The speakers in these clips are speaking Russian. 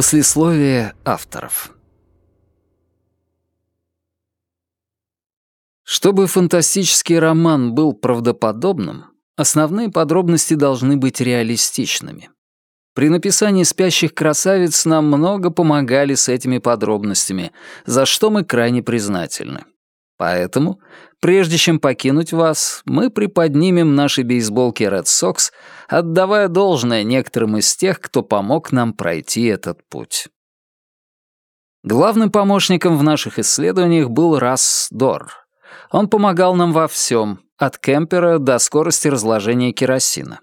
Послесловие авторов. Чтобы фантастический роман был правдоподобным, основные подробности должны быть реалистичными. При написании «Спящих красавиц» нам много помогали с этими подробностями, за что мы крайне признательны. Поэтому, прежде чем покинуть вас, мы приподнимем наши бейсболки Red Sox, отдавая должное некоторым из тех, кто помог нам пройти этот путь. Главным помощником в наших исследованиях был Расс Дор. Он помогал нам во всем, от кемпера до скорости разложения керосина.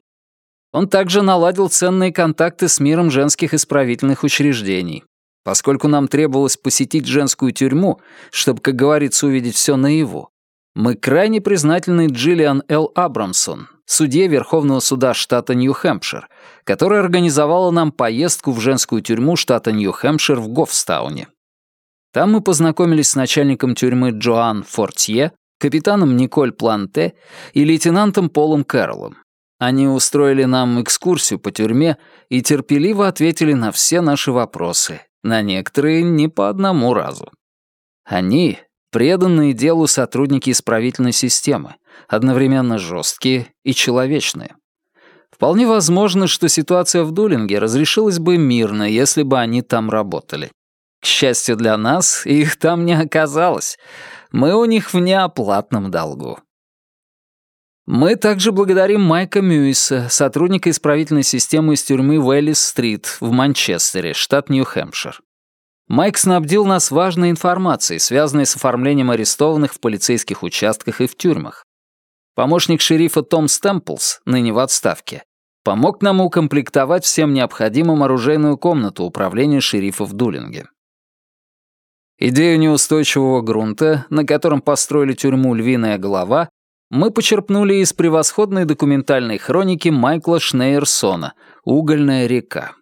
Он также наладил ценные контакты с миром женских исправительных учреждений. Поскольку нам требовалось посетить женскую тюрьму, чтобы, как говорится, увидеть все наяву, мы крайне признательны Джиллиан Л. Абрамсон, судье Верховного суда штата Нью-Хэмпшир, которая организовала нам поездку в женскую тюрьму штата Нью-Хэмпшир в Гофстауне. Там мы познакомились с начальником тюрьмы Джоан Фортье, капитаном Николь Планте и лейтенантом Полом Кэрроллом. Они устроили нам экскурсию по тюрьме и терпеливо ответили на все наши вопросы, на некоторые не по одному разу. Они — преданные делу сотрудники исправительной системы, одновременно жесткие и человечные. Вполне возможно, что ситуация в Дулинге разрешилась бы мирно, если бы они там работали. К счастью для нас, их там не оказалось. Мы у них в неоплатном долгу. Мы также благодарим Майка Мьюиса, сотрудника исправительной системы из тюрьмы Уэллис-стрит в Манчестере, штат Нью-Хэмпшир. Майк снабдил нас важной информацией, связанной с оформлением арестованных в полицейских участках и в тюрьмах. Помощник шерифа Том Стэмплс, ныне в отставке, помог нам укомплектовать всем необходимым оружейную комнату управления шерифа в Дулинге. Идею неустойчивого грунта, на котором построили тюрьму «Львиная голова», мы почерпнули из превосходной документальной хроники Майкла Шнейерсона «Угольная река».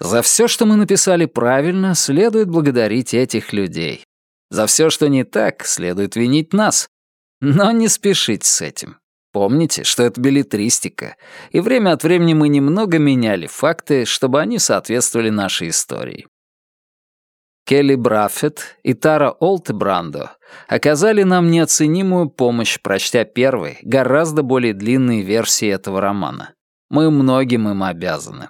За все, что мы написали правильно, следует благодарить этих людей. За все, что не так, следует винить нас. Но не спешить с этим. Помните, что это билетристика, и время от времени мы немного меняли факты, чтобы они соответствовали нашей истории. Келли Браффет и Тара Олтебрандо оказали нам неоценимую помощь, прочтя первой, гораздо более длинные версии этого романа. Мы многим им обязаны.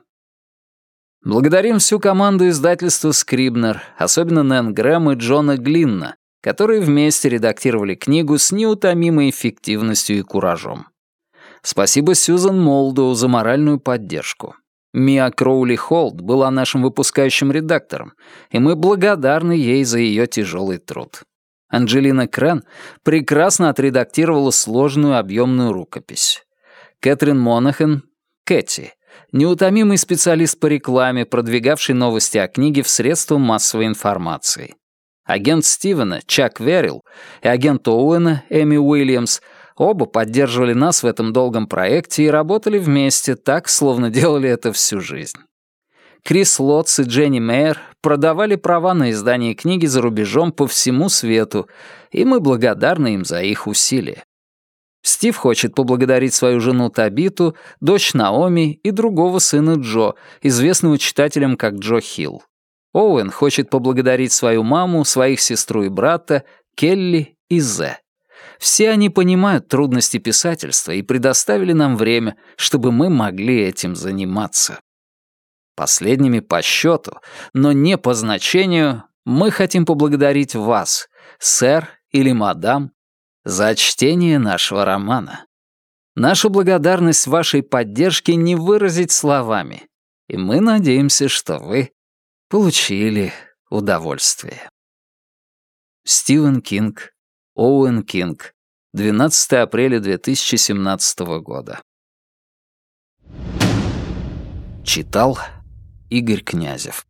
Благодарим всю команду издательства «Скрибнер», особенно Нэн Грэм и Джона Глинна, которые вместе редактировали книгу с неутомимой эффективностью и куражом. Спасибо Сьюзан Молдоу за моральную поддержку. Миа Кроули Холд была нашим выпускающим редактором, и мы благодарны ей за ее тяжелый труд. Анджелина Крен прекрасно отредактировала сложную объемную рукопись. Кэтрин Монахен, Кэти, неутомимый специалист по рекламе, продвигавший новости о книге в средства массовой информации. Агент Стивена, Чак Верил, и агент Оуэна, Эми Уильямс — Оба поддерживали нас в этом долгом проекте и работали вместе так, словно делали это всю жизнь. Крис Лотс и Дженни Мейер продавали права на издание книги за рубежом по всему свету, и мы благодарны им за их усилия. Стив хочет поблагодарить свою жену Табиту, дочь Наоми и другого сына Джо, известного читателям как Джо Хилл. Оуэн хочет поблагодарить свою маму, своих сестру и брата, Келли и Зе. Все они понимают трудности писательства и предоставили нам время, чтобы мы могли этим заниматься. Последними по счету, но не по значению, мы хотим поблагодарить вас, сэр или мадам, за чтение нашего романа. Нашу благодарность вашей поддержке не выразить словами, и мы надеемся, что вы получили удовольствие. Стивен Кинг Оуэн Кинг. 12 апреля 2017 года. Читал Игорь Князев